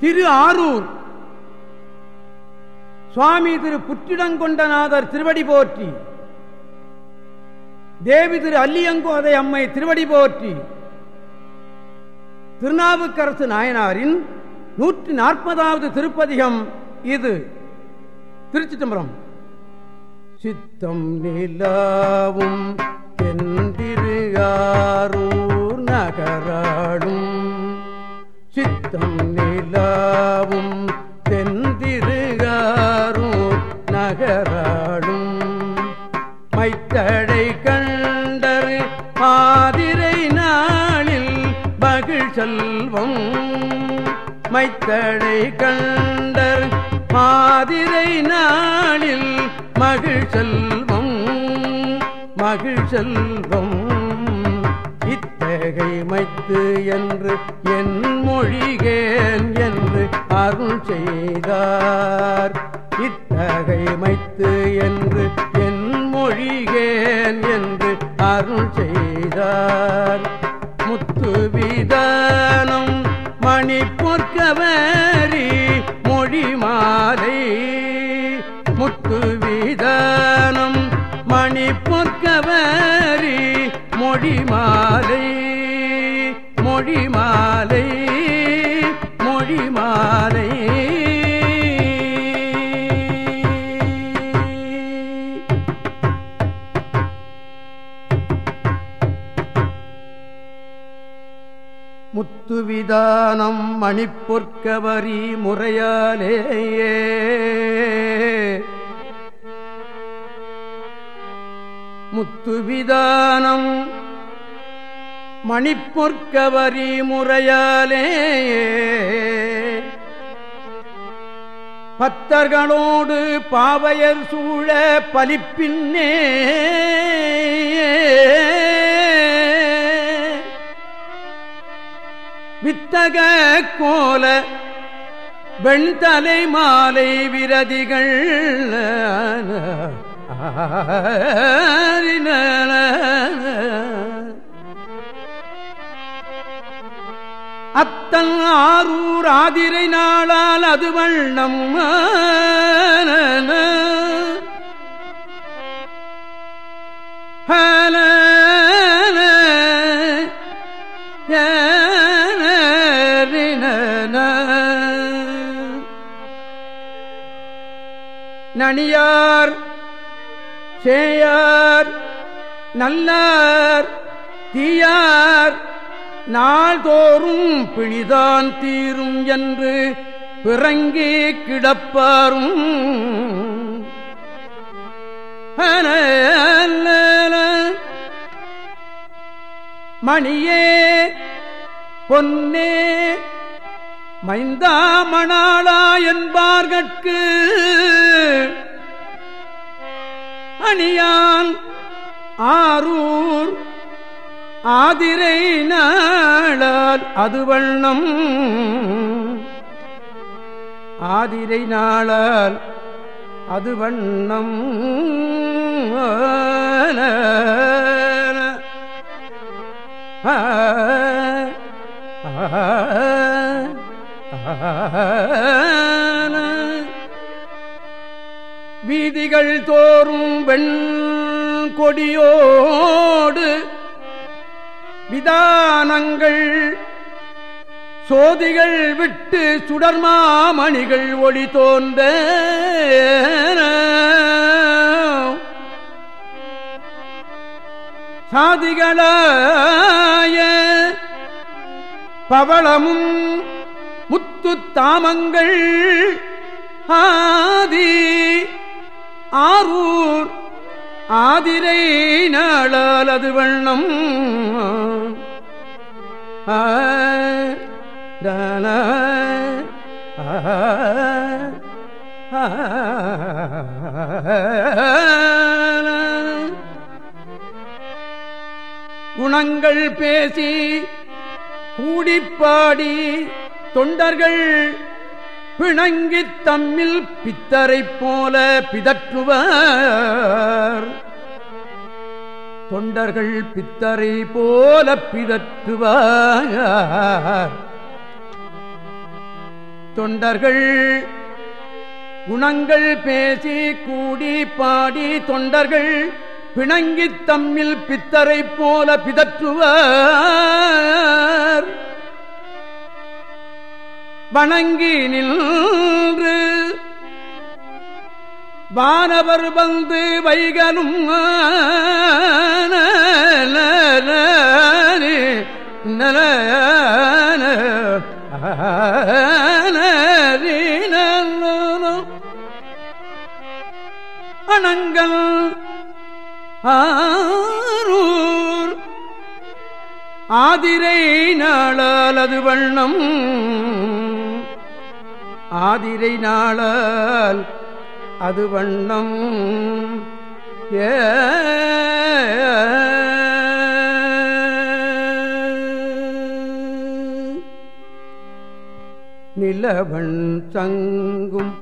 திரு ஆரூர். சுவாமி திரு புற்றிடங்கொண்டநாதர் திருவடி போற்றி. தேவி திரு அல்லியங்கோதை அம்மை திருவடி போற்றி. திருநாவுக்கரசு நாயனாரின் நூற்றி நாற்பதாவது திருப்பதிகம் இது. திருச்சி தம்பரம் சித்தம் நிலாவும் தென்றிருகாரூர் நகராடும் சித்தம் யாவும் தென்றிருகாரூர் நகராடும் மைத்தடை கண்டர் மாதிரை நாளில் மகிழ் செல்வம். மைத்தடை கண்டர் மாதிரை நாளில் மகிழ் செல்வம். மகிழ் செல்வம். இத்தகை மைத்து என்று என் மொழிகேன் என்று அருள் செய்தார். இத்தகை மைத்து என்று என் மொழிகேன் என்று அருள் செய்தார். முத்து விதானம் மணி பொற்கவரி மொழி மாலை. முத்து விதானம் மணி பொற்கவரி மொழி மாலை. மொழி மாலை மொழி மாலை முத்துவிதானம் மணிப்பொற்கவரி முறையாலேயே. முத்துவிதானம் மணிப்பொற்கவரி முறையாலே பத்தர்களோடு பாவையர் சூழ பலிப்பின்னே வித்தக கோல வெண்தலை மாலை விரதிகள் ஆரின அத்தன் ஆரூர் ஆதிரை நாளால் அது வண்ணம் நணியார் சேயார் நல்லார் தீயார் நாள்தோறும் பிணிதான் தீரும் என்று பிறங்கி கிடப்பாரும். மணியே பொன்னே மைந்தாமணாளா என்பார்கட்கு. அணியான் ஆரூர் ஆதிரை நாளால் அது வண்ணம். ஆதிரை நாளால் அது வண்ணம். வீதிகள் தோறும் வெண் கொடியோடு விதானங்கள். சோதிகள் விட்டு சுடர்மாமணிகள் ஒளி தோன்ற. சாதிகளாய பவளமும் முத்து தாமங்கள். ஆதி ஆரூர் ஆதிரை நாளால் அது வண்ணம் குணங்கள் பேசி கூடிப்பாடி தொண்டர்கள் பிணங்கித் தம்மில் பித்தரை போல பிதற்றுவார். தொண்டர்கள் பித்தரை போல பிதற்றுவார். தொண்டர்கள் குணங்கள் பேசி கூடி பாடி தொண்டர்கள் பிணங்கித் தம்மில் பித்தரை போல பிதற்றுவார். வணங்கி நின்று. வானவர் வந்து வைகனும் நல அணங்கள் ஆரூ ஆதிரை நாளால் அது வண்ணம். ஆதிரை நாளால் அது வண்ணம். ஏ நிலவன் சங்கும்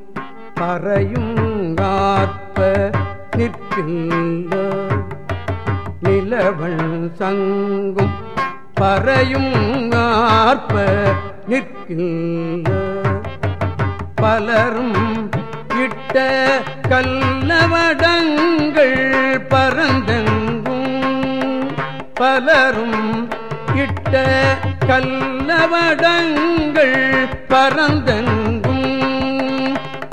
பறையும் காப்ப நிற்கின்ற நிலவன் சங்கும் பறையும் ஆர்ப்ப நிற்கின்ற பலரும் இட்ட கல்லவடங்கள் பரந்தெங்கும். பலரும் இட்ட கல்லவடங்கள் பரந்தெங்கும்.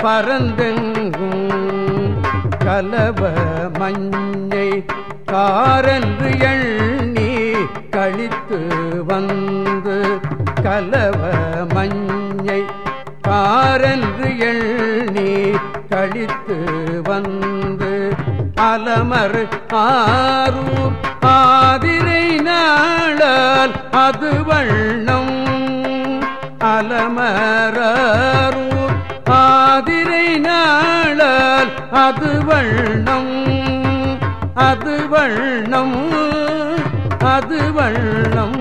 பரந்தெங்கும் கலவ மஞ்சை காரன்று எள் கழித்து வந்து கலவ மஞ்சை காரன்று எண்ணி கழித்து வந்து அலமர் ஆரூர் ஆதிரை நாளால் அது வண்ணம். அலமரூர் ஆதிரை நாளால் அது வண்ணம். அது வண்ணம். அது வண்ணம்.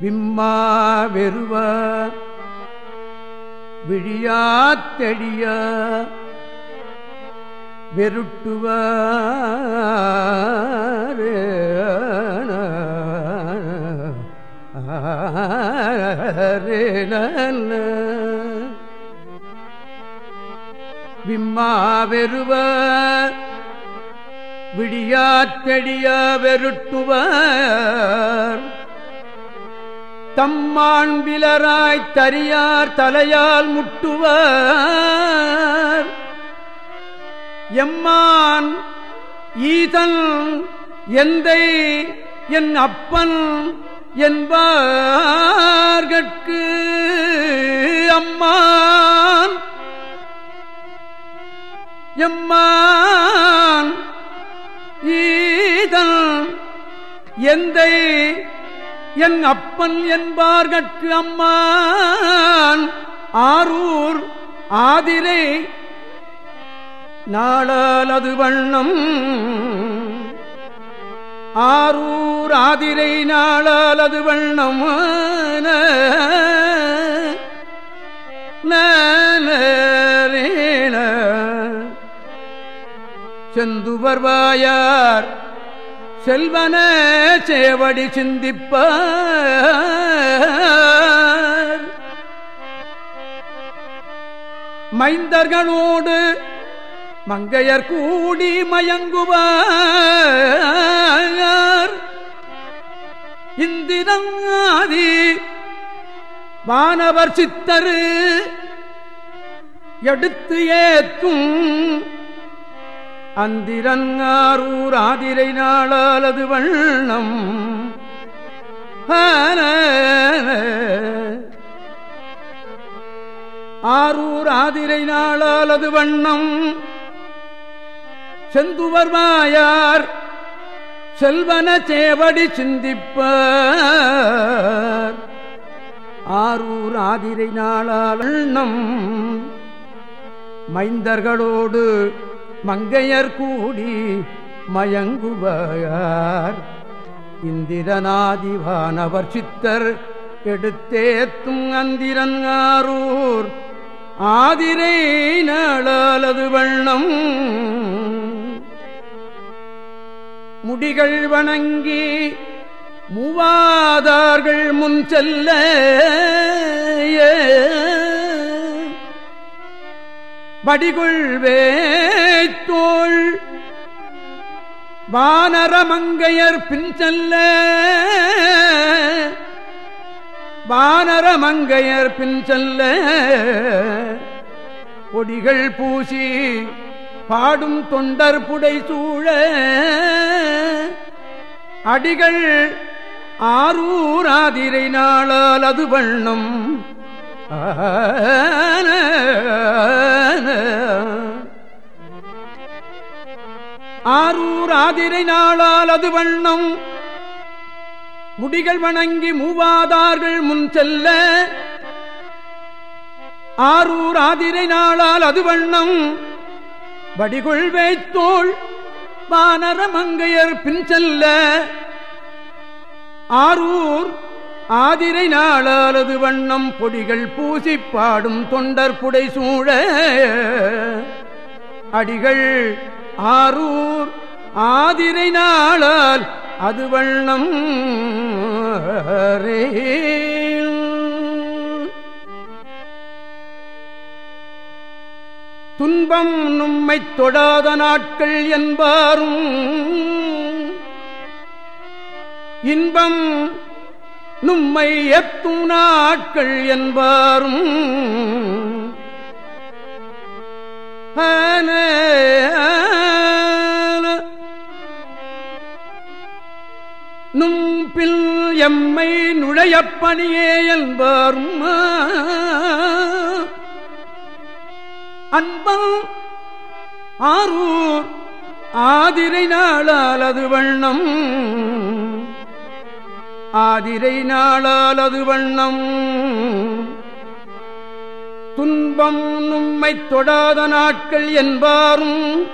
விம்மா வெறுவ விழியாத்தெடிய வெருட்டுவ விம்மா வெறுவ விடியாத்தெடிய வெருட்டுவர். தம்மாண்பிலராய் தரியார் தலையால் முட்டுவர். எம்மான் ஈதன் எந்தை என் அப்பன் என்பார்கட்கு. அம்மா எம்மான் ஈதல் எந்தை என் அப்பன் என்பார்கட்கு அம்மான் ஆரூர் ஆதிரை நாளது வண்ணம். ஆரூர் ஆதிரை நாளது வண்ணம். வண்ணம் செந்துவர்வாயார் செல்வன சேவடி சிந்திப்ப மைந்தர்களோடு மங்கையர் கூடி மயங்குவார். இந்திரங்காதி வானவர் சித்தரு எடுத்து ஏத்தும் அந்திரங்காரூர் ஆதிரை நாளாலது வண்ணம். ஆரூர் ஆதிரை நாளாலது வண்ணம். செந்துவர் மாயார் செல்வன சேவடி சிந்திப்பார். ஆரூர் ஆதிரை நாளால் மைந்தர்களோடு மங்கையர் கூடி மயங்குவார் இந்திரநாதிவானவர் சித்தர் எடுத்தேத்தும் அந்திரங்காரூர் ஆதிரை நாளது வண்ணம். முடிகள் வணங்கி மூவாதார்கள் முன் செல்ல. வடிகுள் வானரமங்கையர் பின் செல்ல வானரமங்கையர் பின் செல்ல கொடிகள் பூசி பாடும் தொண்டர் புடை சூழ. அடிகள் ஆரூராதிரை நாளால் அது வண்ணம். ஆ ஆரூர் ஆதிரை நாளால் அது வண்ணம். முடிகள் வணங்கி மூவாதார்கள் முன் செல்ல. ஆரூர் ஆதிரை நாளால் அது வண்ணம். வடிகொள் வைத்தோள் வானர மங்கையர் பின் செல்ல. ஆரூர் ஆதிரை நாளாலது வண்ணம். பொடிகள் பூசி பாடும் தொண்டர் புடை சூழ. அடிகள் ஆரூர் ஆதிரை நாளால் அது வண்ணம் துன்பம் நும்மை தொடாத நாட்கள் என்பாரும் இன்பம் நும்மை எத்தும் நாட்கள் என்பாரும் நும்பில் எம்மை நுழையப்பணியே என்பாரும் அன்பம் ஆரூர் ஆதிரை நாளால் அது வண்ணம். ஆதிரை நாளால் அது வண்ணம். துன்பம் நும்மை தொடாத நாட்கள் என்பாரும்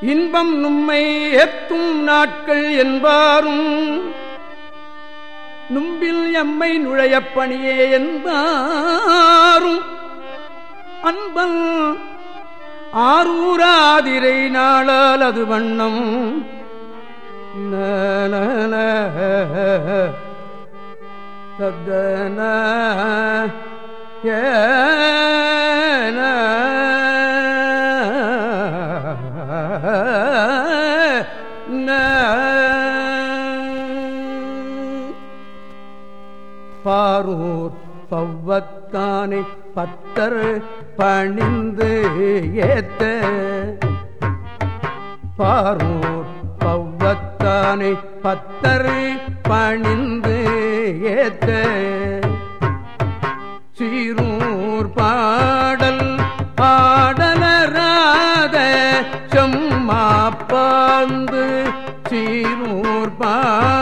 இன்பம் நும்மை எத்தும் நாட்கள் என்பாரும். நும்பில் எம்மை நுழையப்பணியே என்பாரும். அன்பன் ஆரூராதிரை நாளால் அது வண்ணம். சத்தன பாரூர் பவ்வத்தானை பத்தர் பணிந்து ஏத்த. பாரூர் பவ்வத்தானை பத்தர் பணிந்து ஏத்த. சீரூர் பாடல் பாடலராத செம்மாப்பாந்து சீரூர் பாடல்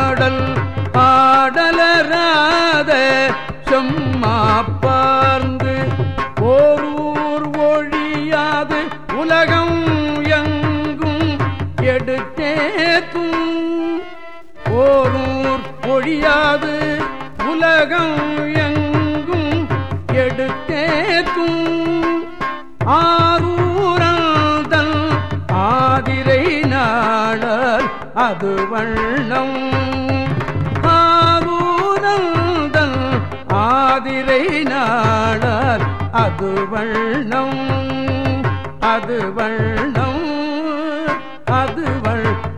அது வண்ணம். ஆரூரந்தன் ஆதிரை நாடார் அது வண்ணம் அது வண்ணம் அது வண்ணம்